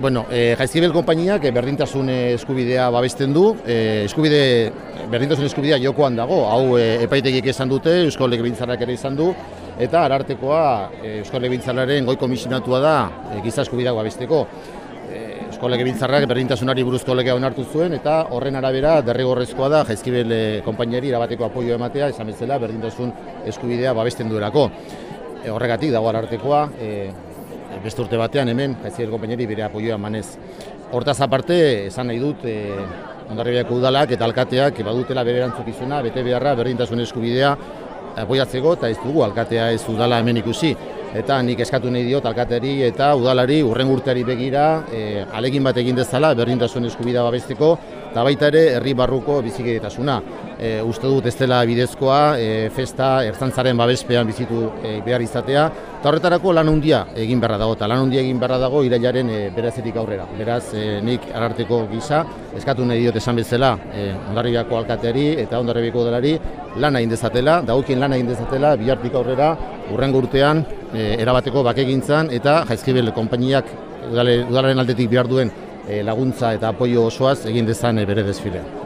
bueno, e, Jaizkibel konpainiak e, berdintasun eskubidea babesten du, e, eskubide, berdintasun eskubidea jokoan dago, hau e, epaitegik esan dute, Eusko Legebiltzarrak ere izan du, eta arartekoa e, Eusko Legebiltzarraren goi komisionatua da e, giza eskubideak babesteko. E, Eusko Legebiltzarrak berdintasunari buruzko legea onartu zuen, eta horren arabera derrigorrezkoa da Jaizkibel e, konpainiari erabateko apoio ematea, esan bezala berdintasun eskubidea babesten duelako. E, horregatik dago arartekoa, e, beste urte batean hemen Jaizkibel konpainari bere apoioa manez. Hortaz aparte, esan nahi dut, e, Ondarribiako udalak eta alkateak badutela bere erantzukizuna, bete beharra berdintasun eskubidea apoiatzeko eta ez dugu alkatea ez udala hemen ikusi. Eta nik eskatu nahi diot alkateri eta udalari urren urteari begira e, alegin bat egin dezala berdintasun eskubidea babesteko eta baita ere herri barruko bizikidetasuna. E, uste dut ez dela bidezkoa e, festa ertzantzaren babespean bizitu e, behar izatea eta horretarako lan handia egin beharra dago eta lan handia egin beharra dago irailaren e, berazetik aurrera. Beraz, e, nik ararteko gisa eskatu nahi diot esan bezala e, ondarribiako alkateari eta ondarribiako delari lan egin dezatela, dagokien lan egin dezatela bihartik aurrera urrengo urtean e, erabateko bakegintzan eta jaizkibel konpainiak udalaren aldetik behar duen laguntza eta apoio osoaz egin dezan bere desfilea.